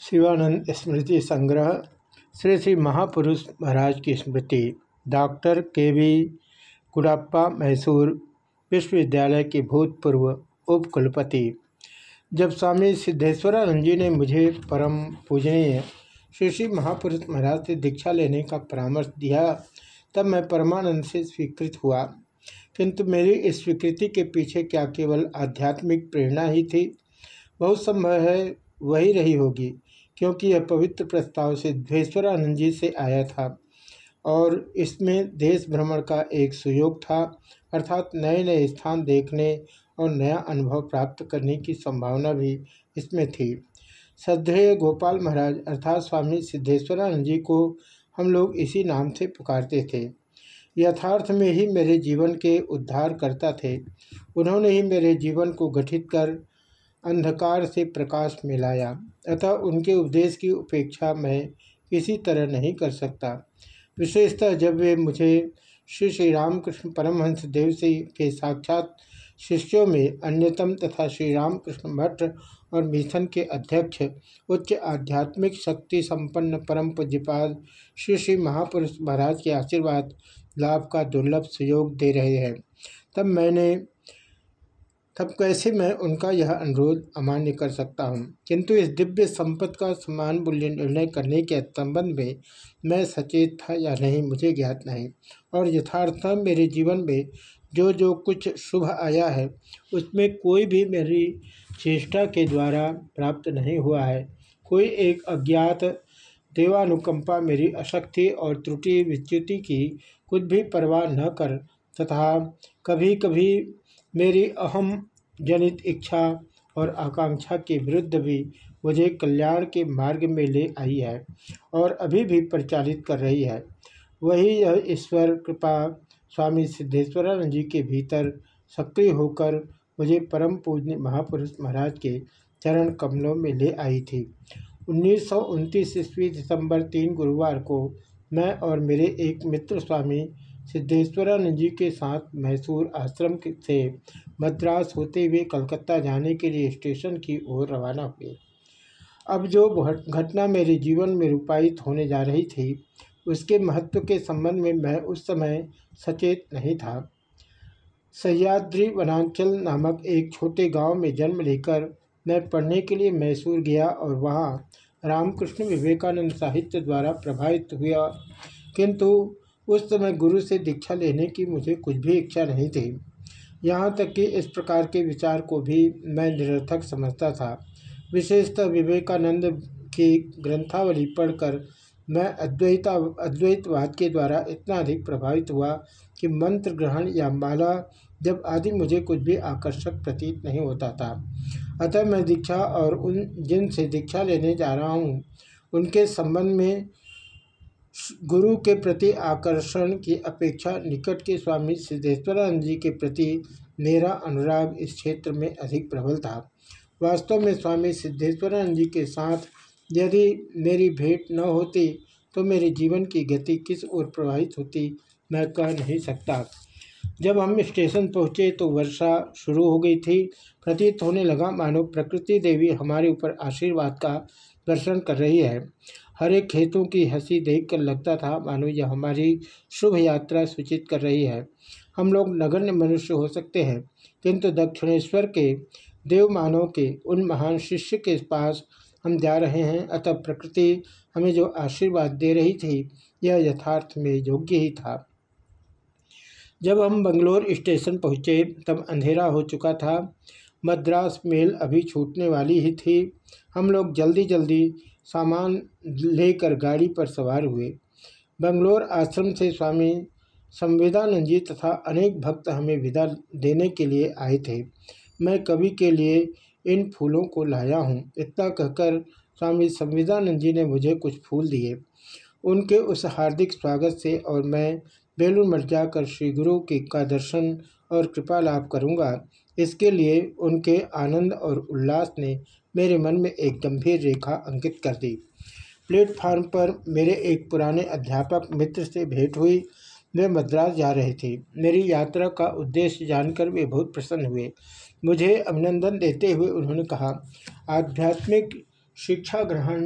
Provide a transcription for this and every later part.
शिवानंद स्मृति संग्रह, श्री श्री महापुरुष महाराज की स्मृति, doctor K V Kudappa Mysore विश्वविद्यालय के भूतपूर्व उपकुलपति। जब स्वामी सिद्धेश्वरानंद जी ने मुझे परम पूजनीय श्री श्री महापुरुष महाराज से दीक्षा लेने का परामर्श दिया, तब मैं परमानंद से स्वीकृत हुआ। किंतु मेरी इस स्वीकृति के पीछे क्या केवल आध्यात्मिक प्रेरणा ही थी? बहुत संभव है, वही रही होगी। क्योंकि यह पवित्र प्रस्ताव सिद्धेश्वरानंद जी से आया था। और इसमें देश भ्रमण का एक सुयोग था, अर्थात नए नए स्थान देखने और नया अनुभव प्राप्त करने की संभावना भी इसमें थी। श्रद्धेय गोपाल महाराज, अर्थात स्वामी सिद्धेश्वरानंद जी को हम लोग इसी नाम से पुकारते थे। यथार्थ में ही मेरे जीवन के उद्धार करता थे। उन्होंने ही मेरे जीवन को गठित कर अंधकार से प्रकाश मिलाया। अतः उनके उपदेश की उपेक्षा मैं किसी तरह नहीं कर सकता। विशेषतः जब वे मुझे श्री श्री रामकृष्ण परमहंस देव से के साक्षात शिष्यों में अन्यतम तथा श्री रामकृष्ण भट्ट और मिशन के अध्यक्ष, उच्च आध्यात्मिक शक्ति संपन्न परम पूज्यपाद श्री श्री महापुरुष महाराज के आशीर्वाद लाभ का दुर्लभ सहयोग दे रहे हैं। तब मैंने तब कैसे मैं उनका यह अनुरोध अमान्य कर सकता हूँ? किंतु इस दिव्य संपत्ति का समान मूल्य निर्णय करने के संबंध में मैं सचेत था या नहीं, मुझे ज्ञात नहीं। और यथार्थ मेरे जीवन में जो जो कुछ शुभ आया है, उसमें कोई भी मेरी चेष्टा के द्वारा प्राप्त नहीं हुआ है। कोई एक अज्ञात देवानुकंपा मेरी अशक्ति और त्रुटि विच्युति की कुछ भी परवाह न कर तथा कभी कभी मेरी अहम जनित इच्छा और आकांक्षा के विरुद्ध भी मुझे कल्याण के मार्ग में ले आई है और अभी भी परिचालित कर रही है। वही यह ईश्वर, कृपा, स्वामी सिद्धेश्वरानंद जी के भीतर सक्रिय होकर मुझे परम पूजनीय महापुरुष महाराज के चरण कमलों में ले आई थी। उन्नीस सौ ईस्वी दिसंबर तीन गुरुवार को मैं और मेरे एक मित्र स्वामी सिद्धेश्वरानंद जी के साथ मैसूर आश्रम से मद्रास होते हुए कलकत्ता जाने के लिए स्टेशन की ओर रवाना हुए। अब जो घटना मेरे जीवन में रूपायित होने जा रही थी, उसके महत्व के संबंध में मैं उस समय सचेत नहीं था। सह्याद्री वनांचल नामक एक छोटे गाँव में जन्म लेकर मैं पढ़ने के लिए मैसूर गया और वहाँ रामकृष्ण विवेकानंद साहित्य द्वारा प्रभावित हुआ। किंतु उस समय गुरु से दीक्षा लेने की मुझे कुछ भी इच्छा नहीं थी। यहाँ तक कि इस प्रकार के विचार को भी मैं निरर्थक समझता था। विशेषतः विवेकानंद की ग्रंथावली पढ़कर मैं अद्वैता, अद्वैतवाद के द्वारा इतना अधिक प्रभावित हुआ कि मंत्र ग्रहण या माला जब आदि मुझे कुछ भी आकर्षक प्रतीत नहीं होता था। अतः मैं दीक्षा और उन जिन से दीक्षा लेने जा रहा हूँ, उनके संबंध में गुरु के प्रति आकर्षण की अपेक्षा निकट के स्वामी सिद्धेश्वरानंद जी के प्रति मेरा अनुराग इस क्षेत्र में अधिक प्रबल था। वास्तव में स्वामी सिद्धेश्वरानंद जी के साथ यदि मेरी भेंट न होती तो मेरे जीवन की गति किस ओर प्रवाहित होती, मैं कह नहीं सकता। जब हम स्टेशन पहुँचे तो वर्षा शुरू हो गई थी। प्रतीत होने लगा, मानो प्रकृति देवी हमारे ऊपर आशीर्वाद का दर्शन कर रही है। हरे खेतों की हँसी देखकर लगता था, मानो यह हमारी शुभ यात्रा सूचित कर रही है। हम लोग नगण्य मनुष्य हो सकते हैं, किंतु दक्षिणेश्वर के देव मानव के, उन महान शिष्य के पास हम जा रहे हैं। अतः प्रकृति हमें जो आशीर्वाद दे रही थी, यह यथार्थ में योग्य ही था। जब हम बंगलोर स्टेशन पहुँचे, तब अंधेरा हो चुका था। मद्रास मेल अभी छूटने वाली ही थी। हम लोग जल्दी जल्दी सामान लेकर गाड़ी पर सवार हुए। बंगलोर आश्रम से स्वामी संवेदानंद जी तथा अनेक भक्त हमें विदा देने के लिए आए थे। मैं कवि के लिए इन फूलों को लाया हूँ। इतना कहकर स्वामी संविदानंद जी ने मुझे कुछ फूल दिए। उनके उस हार्दिक स्वागत से और मैं बेलूर मठ जाकर श्री गुरु के का दर्शन और कृपा लाभ करूँगा। इसके लिए उनके आनंद और उल्लास ने मेरे मन में एक गंभीर रेखा अंकित कर दी। प्लेटफार्म पर मेरे एक पुराने अध्यापक मित्र से भेंट हुई। वे मद्रास जा रहे थे। मेरी यात्रा का उद्देश्य जानकर वे बहुत प्रसन्न हुए। मुझे अभिनंदन देते हुए उन्होंने कहा, आध्यात्मिक शिक्षा ग्रहण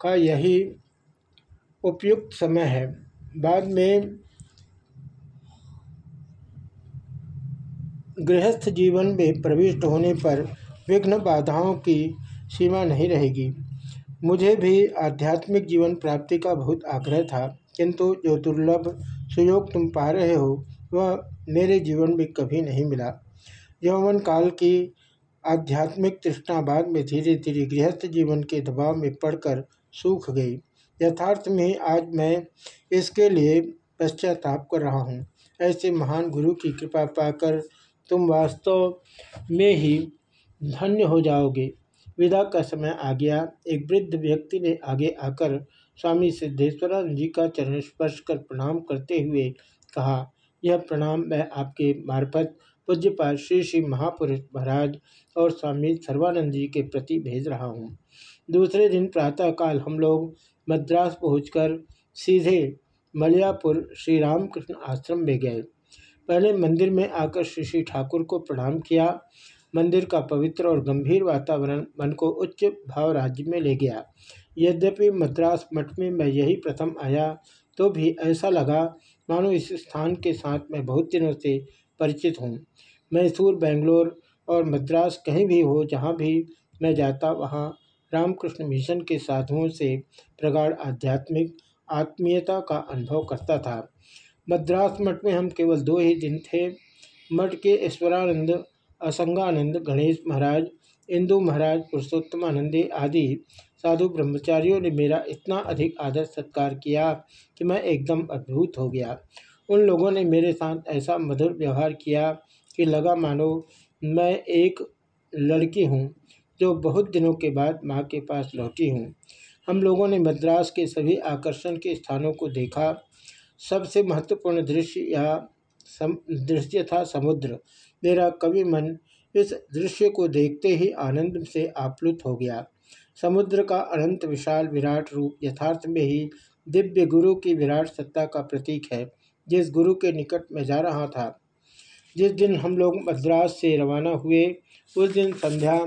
का यही उपयुक्त समय है। बाद में गृहस्थ जीवन में प्रविष्ट होने पर विघ्न बाधाओं की सीमा नहीं रहेगी। मुझे भी आध्यात्मिक जीवन प्राप्ति का बहुत आग्रह था, किंतु जो दुर्लभ सुयोग तुम पा रहे हो, वह मेरे जीवन में कभी नहीं मिला। यौवन काल की आध्यात्मिक तृष्णा बाद में धीरे धीरे गृहस्थ जीवन के दबाव में पड़कर सूख गई। यथार्थ में आज मैं इसके लिए पश्चाताप कर रहा हूँ। ऐसे महान गुरु की कृपा पाकर तुम वास्तव में ही धन्य हो जाओगे। विदा का समय आ गया। एक वृद्ध व्यक्ति ने आगे आकर स्वामी सिद्धेश्वरानंद जी का चरण स्पर्श कर प्रणाम करते हुए कहा, यह प्रणाम मैं आपके मार्फत पूज्यपाल श्री श्री महापुरुष महाराज और स्वामी सर्वानंद जी के प्रति भेज रहा हूँ। दूसरे दिन प्रातःकाल हम लोग मद्रास पहुंचकर सीधे मलियापुर श्री रामकृष्ण आश्रम में गए। पहले मंदिर में आकर श्री श्री ठाकुर को प्रणाम किया। मंदिर का पवित्र और गंभीर वातावरण मन को उच्च भाव राज्य में ले गया। यद्यपि मद्रास मठ में मैं यही प्रथम आया तो भी ऐसा लगा मानो इस स्थान के साथ मैं बहुत दिनों से परिचित हूँ। मैसूर, बेंगलोर और मद्रास कहीं भी हो, जहाँ भी मैं जाता, वहाँ रामकृष्ण मिशन के साधुओं से प्रगाढ़ आध्यात्मिक आत्मीयता का अनुभव करता था। मद्रास मठ में हम केवल दो ही दिन थे। मठ के ईश्वरानंद, असंगानंद, गणेश महाराज, इंदु महाराज, पुरुषोत्तमानंदी आदि साधु ब्रह्मचारियों ने मेरा इतना अधिक आदर सत्कार किया कि मैं एकदम अद्भुत हो गया। उन लोगों ने मेरे साथ ऐसा मधुर व्यवहार किया कि लगा मानो मैं एक लड़की हूँ जो बहुत दिनों के बाद माँ के पास लौटी हूँ। हम लोगों ने मद्रास के सभी आकर्षण के स्थानों को देखा। सबसे महत्वपूर्ण दृश्य या दृश्य था समुद्र। मेरा कवि मन इस दृश्य को देखते ही आनंद से आप्लुत हो गया। समुद्र का अनंत विशाल विराट रूप यथार्थ में ही दिव्य गुरु की विराट सत्ता का प्रतीक है, जिस गुरु के निकट में जा रहा था। जिस दिन हम लोग मद्रास से रवाना हुए, उस दिन संध्या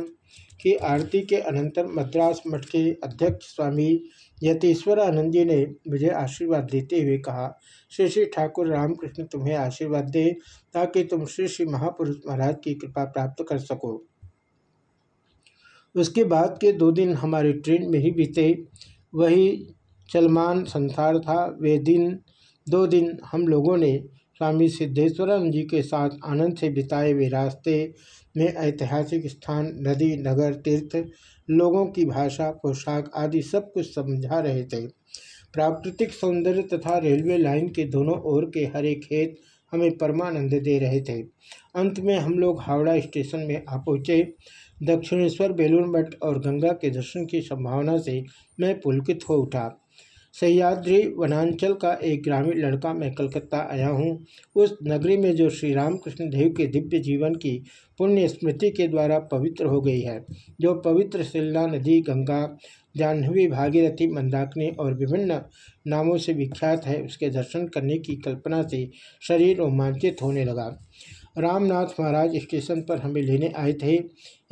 की आरती के अनंतर मद्रास मठ के अध्यक्ष स्वामी यतीश्वरानंद जी ने मुझे आशीर्वाद देते हुए कहा, श्री श्री ठाकुर रामकृष्ण तुम्हें आशीर्वाद दे, ताकि तुम श्री श्री महापुरुष महाराज की कृपा प्राप्त कर सको। उसके बाद के दो दिन हमारे ट्रेन में ही बीते। वही चलमान संसार था। वे दिन, दो दिन हम लोगों ने स्वामी सिद्धेश्वरम जी के साथ आनंद से बिताए हुए रास्ते में ऐतिहासिक स्थान, नदी, नगर, तीर्थ, लोगों की भाषा, पोशाक आदि सब कुछ समझा रहे थे। प्राकृतिक सौंदर्य तथा रेलवे लाइन के दोनों ओर के हरे खेत हमें परमानंद दे रहे थे। अंत में हम लोग हावड़ा स्टेशन में आ पहुँचे। दक्षिणेश्वर बेलूर मठ और गंगा के दर्शन की संभावना से मैं पुलकित हो उठा। सह्याद्री वनांचल का एक ग्रामीण लड़का मैं कलकत्ता आया हूँ। उस नगरी में जो श्री रामकृष्ण देव के दिव्य जीवन की पुण्य स्मृति के द्वारा पवित्र हो गई है, जो पवित्र शिल्ला नदी, गंगा, जाह्नवी, भागीरथी, मंदाकिनी और विभिन्न नामों से विख्यात है, उसके दर्शन करने की कल्पना से शरीर रोमांचित होने लगा। रामनाथ महाराज स्टेशन पर हमें लेने आए थे।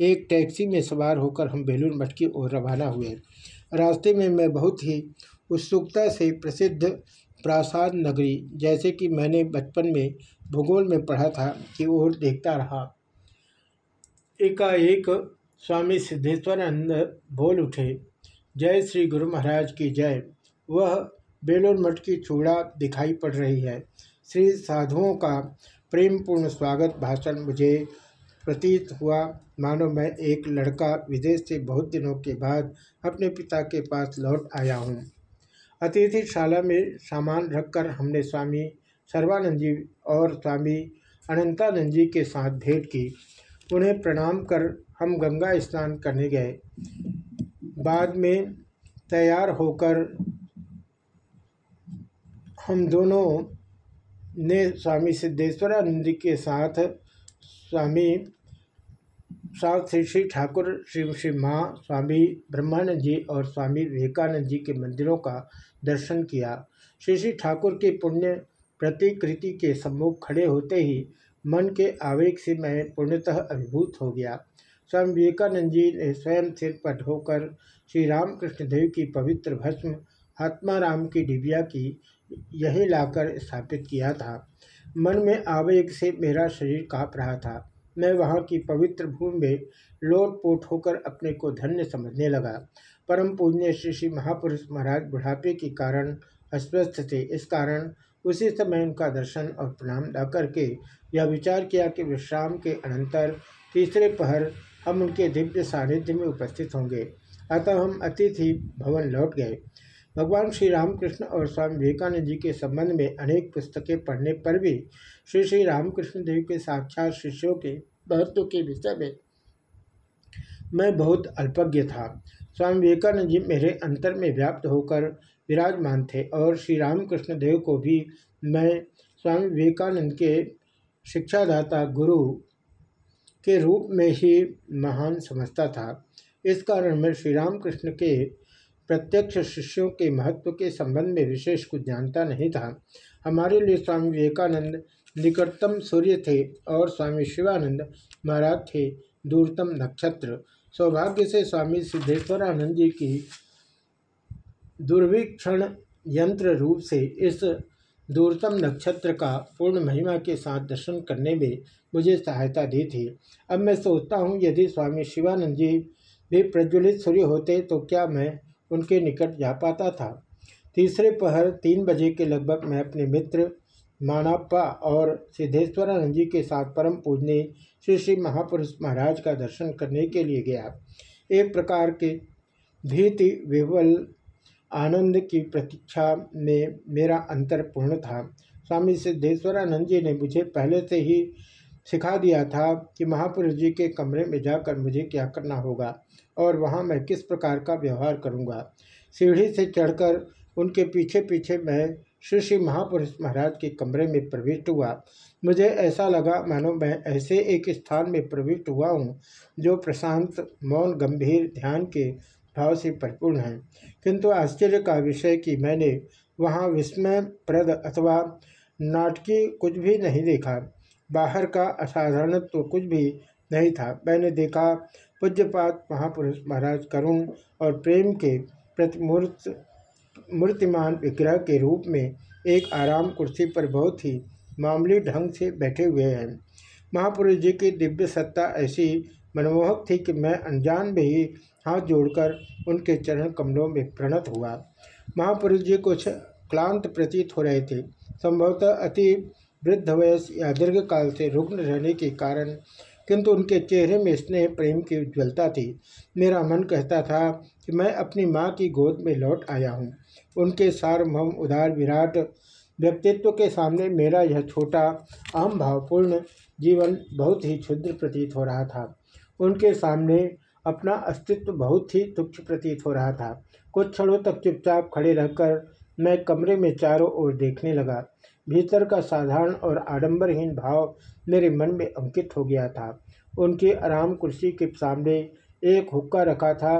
एक टैक्सी में सवार होकर हम बेलूर मठ की ओर रवाना हुए। रास्ते में मैं बहुत ही उत्सुकता से प्रसिद्ध प्रासाद नगरी, जैसे कि मैंने बचपन में भूगोल में पढ़ा था कि ओर देखता रहा। एकाएक स्वामी सिद्धेश्वरानंद बोल उठे, जय श्री गुरु महाराज की जय। वह बेलोर मठ की चूड़ा दिखाई पड़ रही है। श्री साधुओं का प्रेम पूर्ण स्वागत भाषण मुझे प्रतीत हुआ। मानो मैं एक लड़का विदेश से बहुत दिनों के बाद अपने पिता के पास लौट आया हूँ। अतिथिशाला में सामान रखकर हमने स्वामी सर्वानंद जी और स्वामी अनंतानंद जी के साथ भेंट की। उन्हें प्रणाम कर हम गंगा स्नान करने गए। बाद में तैयार होकर हम दोनों ने स्वामी सिद्धेश्वरानंद जी के साथ स्वामी साथ श्री श्री ठाकुर, श्री श्री माँ, स्वामी ब्रह्मानंद जी और स्वामी विवेकानंद जी के मंदिरों का दर्शन किया। श्री श्री ठाकुर की पुण्य प्रतिकृति के सम्मुख खड़े होते ही मन के आवेग से मैं पूर्णतः अभिभूत हो गया। स्वामी विवेकानंद जी ने स्वयं सिर पर ढोकर श्री रामकृष्ण देव की पवित्र भस्म आत्माराम की डिबिया की यही लाकर स्थापित किया था। मन में आवेग से मेरा शरीर काँप रहा था। मैं वहाँ की पवित्र भूमि में लोटपोट होकर अपने को धन्य समझने लगा। परम पूज्य श्री श्री महापुरुष महाराज बुढ़ापे के कारण अस्वस्थ थे। इस कारण उसी समय उनका दर्शन और प्रणाम न करके यह विचार किया कि विश्राम के अनंतर तीसरे पहर हम उनके दिव्य सानिध्य में उपस्थित होंगे। अतः हम अतिथि भवन लौट गए। भगवान श्री रामकृष्ण और स्वामी विवेकानंद जी के संबंध में अनेक पुस्तकें पढ़ने पर भी श्री श्री रामकृष्ण देव के साक्षात शिष्यों के महत्व के विषय में मैं बहुत अल्पज्ञ था। स्वामी विवेकानंद जी मेरे अंतर में व्याप्त होकर विराजमान थे और श्री रामकृष्ण देव को भी मैं स्वामी विवेकानंद के शिक्षादाता गुरु के रूप में ही महान समझता था। इस कारण मैं श्री रामकृष्ण के प्रत्यक्ष शिष्यों के महत्व के संबंध में विशेष कुछ जानता नहीं था। हमारे लिए स्वामी विवेकानंद निकटतम सूर्य थे और स्वामी शिवानंद महाराज थे दूरतम नक्षत्र। सौभाग्य से स्वामी सिद्धेश्वरानंद जी की दुर्वीक्षण यंत्र रूप से इस दूरतम नक्षत्र का पूर्ण महिमा के साथ दर्शन करने में मुझे सहायता दी थी। अब मैं सोचता हूँ, यदि स्वामी शिवानंद जी भी प्रज्वलित सूर्य होते तो क्या मैं उनके निकट जा पाता था? तीसरे पहर तीन बजे के लगभग मैं अपने मित्र मानाप्पा और सिद्धेश्वरानंद जी के साथ परम पूजने श्री श्री महापुरुष महाराज का दर्शन करने के लिए गया। एक प्रकार के भीति, विवल आनंद की प्रतीक्षा में मेरा अंतर पूर्ण था। स्वामी सिद्धेश्वरानंद जी ने मुझे पहले से ही सिखा दिया था कि महापुरुष जी के कमरे में जाकर मुझे क्या करना होगा और वहाँ मैं किस प्रकार का व्यवहार करूँगा। सीढ़ी से चढ़कर उनके पीछे पीछे मैं श्री श्री महापुरुष महाराज के कमरे में प्रविष्ट हुआ। मुझे ऐसा लगा, मानो मैं ऐसे एक स्थान में प्रविष्ट हुआ हूँ, जो प्रशांत, मौन, गंभीर, ध्यान के भाव से परिपूर्ण है। किंतु आश्चर्य का विषय कि मैंने वहाँ विस्मय प्रद अथवा नाटकीय कुछ भी नहीं देखा। बाहर का असाधारणत्व तो कुछ भी नहीं था। मैंने देखा पूज्यपात महापुरुष महाराज करुण और प्रेम के प्रतिमूर्त मूर्तिमान विग्रह के रूप में एक आराम कुर्सी पर बहुत ही मामूली ढंग से बैठे हुए हैं। महापुरुष जी की दिव्य सत्ता ऐसी मनमोहक थी कि मैं अनजान में ही हाथ जोड़कर उनके चरण कमलों में प्रणत हुआ। महापुरुष जी कुछ क्लांत प्रतीत हो रहे थे। संभवतः अति वृद्ध वयस या दीर्घकाल से रुग्ण रहने के कारण किंतु उनके चेहरे में स्नेह, प्रेम की उज्ज्वलता थी। मेरा मन कहता था कि मैं अपनी माँ की गोद में लौट आया हूँ। उनके सार्वभौम उदार विराट व्यक्तित्व के सामने मेरा यह छोटा अहम भावपूर्ण जीवन बहुत ही क्षुद्र प्रतीत हो रहा था। उनके सामने अपना अस्तित्व बहुत ही तुच्छ प्रतीत हो रहा था। कुछ क्षणों तक चुपचाप खड़े रहकर मैं कमरे में चारों ओर देखने लगा। भीतर का साधारण और आडंबरहीन भाव मेरे मन में अंकित हो गया था। उनकी आराम कुर्सी के सामने एक हुक्का रखा था।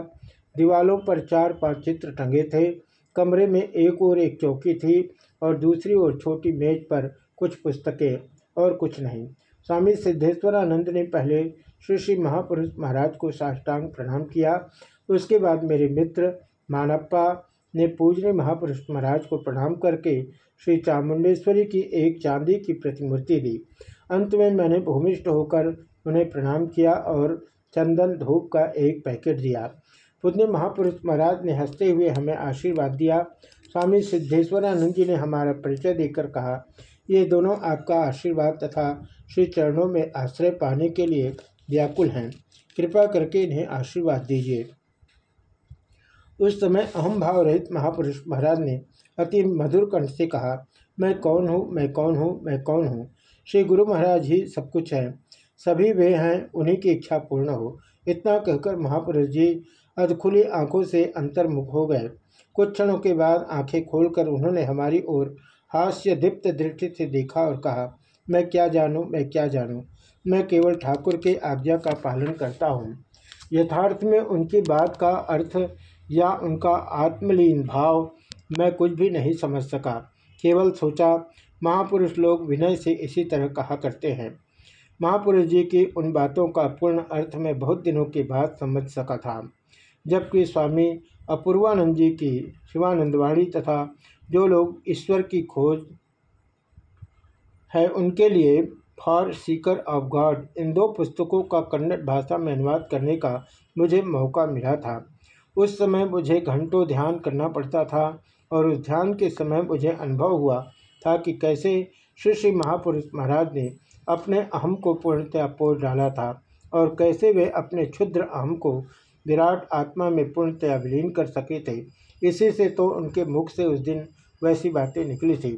दीवालों पर चार पाँच चित्र टंगे थे। कमरे में एक और एक चौकी थी और दूसरी ओर छोटी मेज पर कुछ पुस्तकें और कुछ नहीं। स्वामी सिद्धेश्वरानंद ने पहले श्री श्री महापुरुष महाराज को साष्टांग प्रणाम किया। उसके बाद मेरे मित्र मानप्पा ने पूजने महापुरुष महाराज को प्रणाम करके श्री चामुंडेश्वरी की एक चांदी की प्रतिमूर्ति दी। अंत में मैंने भूमिष्ठ होकर उन्हें प्रणाम किया और चंदन धूप का एक पैकेट दिया। पुण्य महापुरुष महाराज ने हँसते हुए हमें आशीर्वाद दिया। स्वामी सिद्धेश्वरानंद जी ने हमारा परिचय देकर कहा, ये दोनों आपका आशीर्वाद तथा श्री चरणों में आश्रय पाने के लिए व्याकुल हैं। कृपा करके इन्हें आशीर्वाद दीजिए उस समय अहम भाव रहित महापुरुष महाराज ने अति मधुर कंठ से कहा, मैं कौन हूँ? मैं कौन हूँ? मैं कौन हूँ? श्री गुरु महाराज ही सब कुछ हैं। सभी वे हैं, उन्हीं की इच्छा पूर्ण हो। इतना कहकर महापुरुष जी अधखुली आँखों से अंतर्मुख हो गए। कुछ क्षणों के बाद आँखें खोलकर उन्होंने हमारी ओर हास्य दीप्त दृष्टि से देखा और कहा, मैं क्या जानूँ, मैं क्या जानूँ? मैं केवल ठाकुर के आज्ञा का पालन करता हूँ। यथार्थ में उनकी बात का अर्थ या उनका आत्मलीन भाव मैं कुछ भी नहीं समझ सका। केवल सोचा महापुरुष लोग विनय से इसी तरह कहा करते हैं। महापुरुष जी की उन बातों का पूर्ण अर्थ में बहुत दिनों के बाद समझ सका था। जबकि स्वामी अपूर्वानंद जी की शिवानंदवाणी तथा जो लोग ईश्वर की खोज है उनके लिए फॉर, सीकर ऑफ़ गॉड, इन दो पुस्तकों का कन्नड़ भाषा में अनुवाद करने का मुझे मौका मिला था। उस समय मुझे घंटों ध्यान करना पड़ता था और उस ध्यान के समय मुझे अनुभव हुआ था कि कैसे श्री श्री महापुरुष महाराज ने अपने अहम को पूर्णतया पोष डाला था और कैसे वे अपने क्षुद्र अहम को विराट आत्मा में पूर्णतया विलीन कर सके थे। इसी से तो उनके मुख से उस दिन वैसी बातें निकली थी।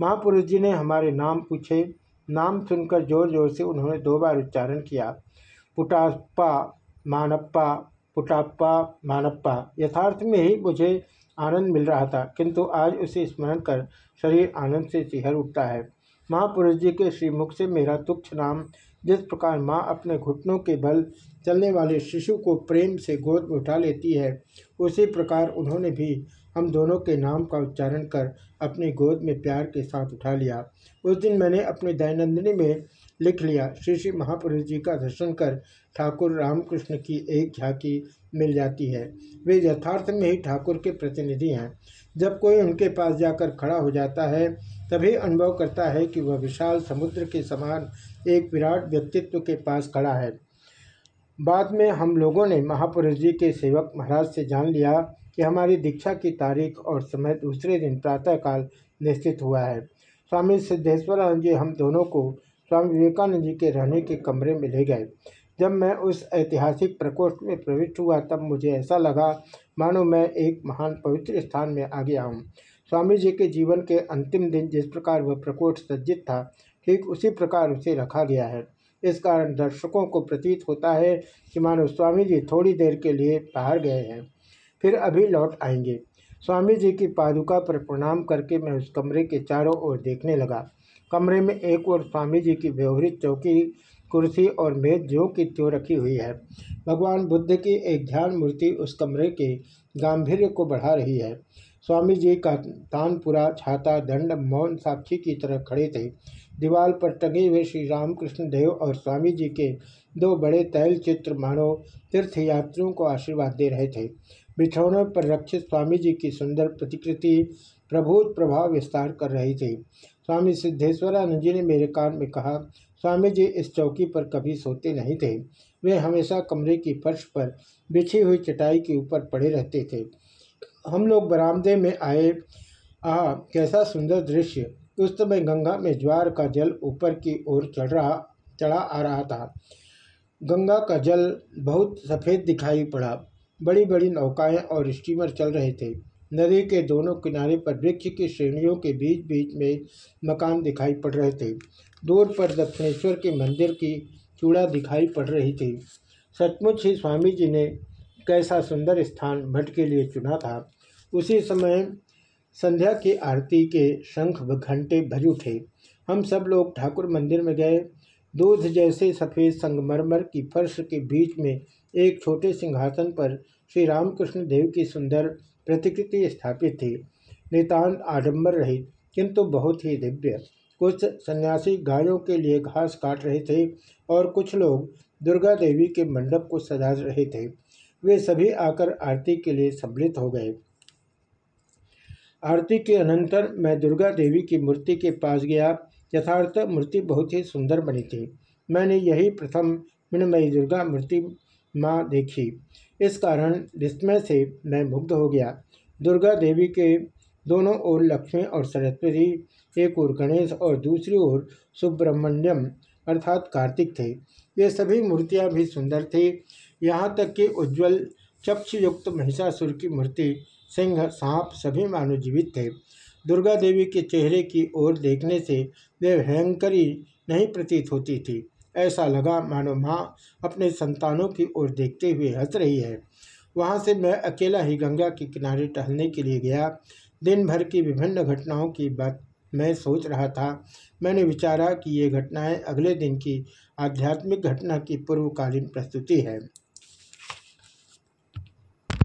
महापुरुष जी ने हमारे नाम पूछे। नाम सुनकर ज़ोर ज़ोर से उन्होंने दो बार उच्चारण किया। पुटाप्पा, मानप्पा पुटाप्पा, मानप्पा। यथार्थ में ही मुझे आनंद मिल रहा था, किंतु आज उसे स्मरण कर शरीर आनंद से सिहर उठता है। महापुरुष जी के श्रीमुख से मेरा तुक्ष नाम, जिस प्रकार माँ अपने घुटनों के बल चलने वाले शिशु को प्रेम से गोद में उठा लेती है, उसी प्रकार उन्होंने भी हम दोनों के नाम का उच्चारण कर अपनी गोद में प्यार के साथ उठा लिया। उस दिन मैंने अपनी दैनंदिनी में लिख लिया। श्री श्री महापुरुष जी का दर्शन कर ठाकुर रामकृष्ण की एक झांकी मिल जाती है। वे यथार्थ में ही ठाकुर के प्रतिनिधि हैं। जब कोई उनके पास जाकर खड़ा हो जाता है, तभी अनुभव करता है कि वह विशाल समुद्र के समान एक विराट व्यक्तित्व के पास खड़ा है। बाद में हम लोगों ने महापुरुष जी के सेवक महाराज से जान लिया कि हमारी दीक्षा की तारीख और समय दूसरे दिन प्रातःकाल निश्चित हुआ है। स्वामी सिद्धेश्वरानंद जी हम दोनों को स्वामी विवेकानंद जी के रहने के कमरे में ले गए। जब मैं उस ऐतिहासिक प्रकोष्ठ में प्रविष्ट हुआ, तब मुझे ऐसा लगा, मानो मैं एक महान पवित्र स्थान में आ गया हूँ स्वामी जी के जीवन के अंतिम दिन जिस प्रकार वह प्रकोष्ठ सज्जित था, ठीक उसी प्रकार उसे रखा गया है। इस कारण दर्शकों को प्रतीत होता है कि मानो स्वामी जी थोड़ी देर के लिए बाहर गए हैं, फिर अभी लौट आएँगे। स्वामी जी की पादुका पर प्रणाम करके मैं उस कमरे के चारों ओर देखने लगा। कमरे में एक और स्वामी जी की व्यवहारिक चौकी, कुर्सी और मेज जो की त्यों रखी हुई है। भगवान बुद्ध की एक ध्यान मूर्ति उस कमरे के गांधीर्य को बढ़ा रही है। स्वामी जी का तानपुरा छाता, दंड, मौन साक्षी की तरह खड़े थे। दीवार पर टंगे हुए श्री रामकृष्ण देव और स्वामी जी के दो बड़े तैल चित्र मानो तीर्थयात्रियों को आशीर्वाद दे रहे थे। बिछौनों पर रक्षित स्वामी जी की सुंदर प्रतिकृति प्रभुत प्रभाव विस्तार कर रही थी। स्वामी सिद्धेश्वरानंद जी ने मेरे कान में कहा, स्वामी जी, इस चौकी पर कभी सोते नहीं थे। वे हमेशा कमरे की फर्श पर बिछी हुई चटाई के ऊपर पड़े रहते थे। हम लोग बरामदे में आए। आह, कैसा सुंदर दृश्य। उस समय गंगा में ज्वार का जल ऊपर की ओर चढ़ रहा चढ़ा आ रहा था। गंगा का जल बहुत सफ़ेद दिखाई पड़ा। बड़ी बड़ी नौकाएँ और स्टीमर चल रहे थे। नदी के दोनों किनारे पर वृक्ष की श्रेणियों के बीच बीच में मकान दिखाई पड़ रहे थे। दूर पर दक्षिणेश्वर के मंदिर की चूड़ा दिखाई पड़ रही थी। सचमुच ही स्वामी जी ने कैसा सुंदर स्थान भट्ट के लिए चुना था। उसी समय संध्या की आरती के शंख घंटे भज उठे। हम सब लोग ठाकुर मंदिर में गए। दूध जैसे सफ़ेद संगमरमर की फर्श के बीच में एक छोटे सिंहासन पर श्री रामकृष्ण देव की सुंदर प्रतिकृति स्थापित थी। नितान्त आडंबर रहित किंतु बहुत ही दिव्य। कुछ सन्यासी गायों के लिए घास काट रहे थे और कुछ लोग दुर्गा देवी के मंडप को सजा रहे थे। वे सभी आकर आरती के लिए सम्मिलित हो गए। आरती के अनंतर मैं दुर्गा देवी की मूर्ति के पास गया। यथार्थ मूर्ति बहुत ही सुंदर बनी थी। मैंने यही प्रथम मिनमयी दुर्गा मूर्ति माँ देखी। इस कारण विस्मय से मैं मुग्ध हो गया। दुर्गा देवी के दोनों ओर लक्ष्मी और सरस्वती, एक ओर गणेश और दूसरी ओर सुब्रमण्यम, अर्थात कार्तिक थे। ये सभी मूर्तियाँ भी सुंदर थी। यहाँ तक कि उज्ज्वल, चक्षुयुक्त महिषासुर की मूर्ति, सिंह, सांप सभी मानव जीवित थे। दुर्गा देवी के चेहरे की ओर देखने से वे भयंकरी नहीं प्रतीत होती थी। ऐसा लगा, मानो माँ अपने संतानों की ओर देखते हुए हंस रही है। वहाँ से मैं अकेला ही गंगा के किनारे टहलने के लिए गया। दिन भर की विभिन्न घटनाओं की बात मैं सोच रहा था। मैंने विचारा कि ये घटनाएँ अगले दिन की आध्यात्मिक घटना की पूर्वकालीन प्रस्तुति है।